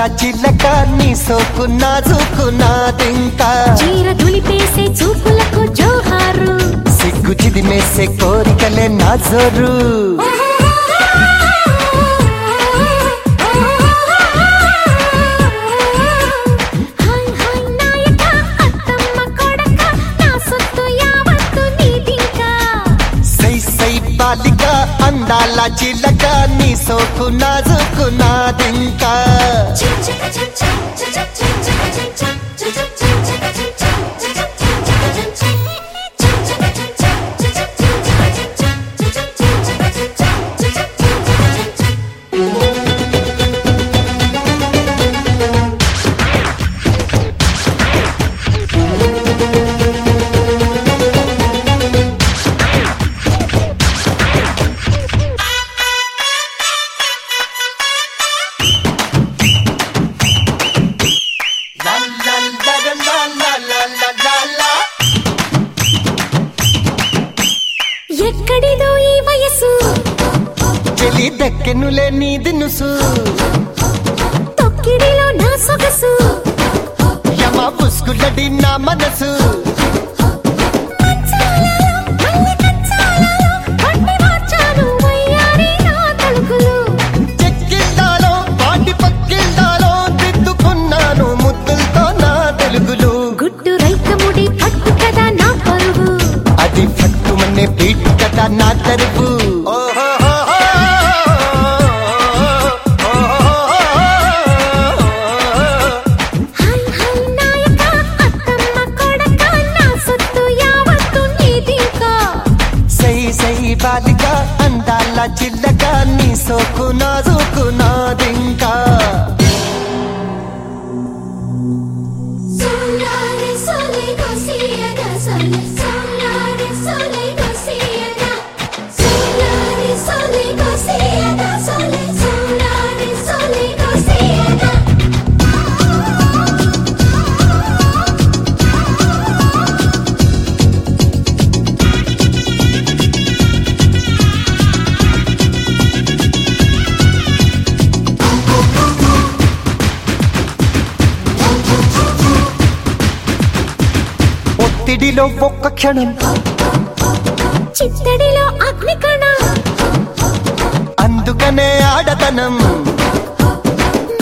చిలకల చిలక నీ సోకున్నా తింటా చీర తులిపేసే చూపులకు జోహారు. సిగ్గు చిదిమేసే కోరికలే నా జోరు. అందాల చిలక నీ సోకు నాజుకు నా దక్కెనులే నీ దినుసు తొక్కిడిలో నా సొగసు. యమ పుస్కులడి నా మనసు. బాలిక అందాల చిల్లక నీ సోకు నాజు ఒత్తిడిలో ఒక్క క్షణం. చిత్తడిలో అగ్ని కణం అందుకనే ఆడతనం.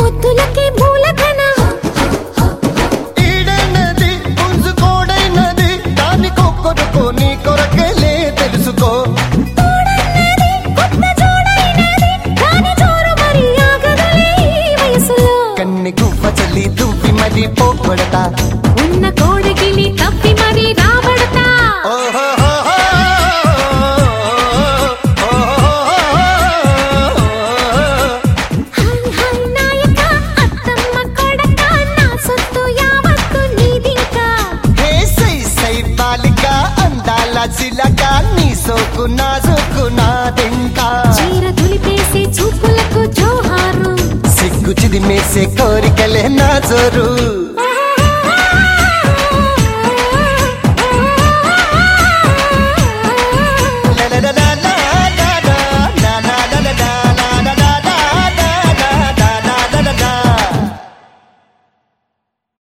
ముద్దులకి మూలధనం. కొరకు నీ కన్ని పోగొడతా. నీ సోకు నాజుకు నాదింకా చీర దులిపేసే చూపులకు జోహారు. సిగ్గు చిదిమేసే కోరికలే నా జోరు.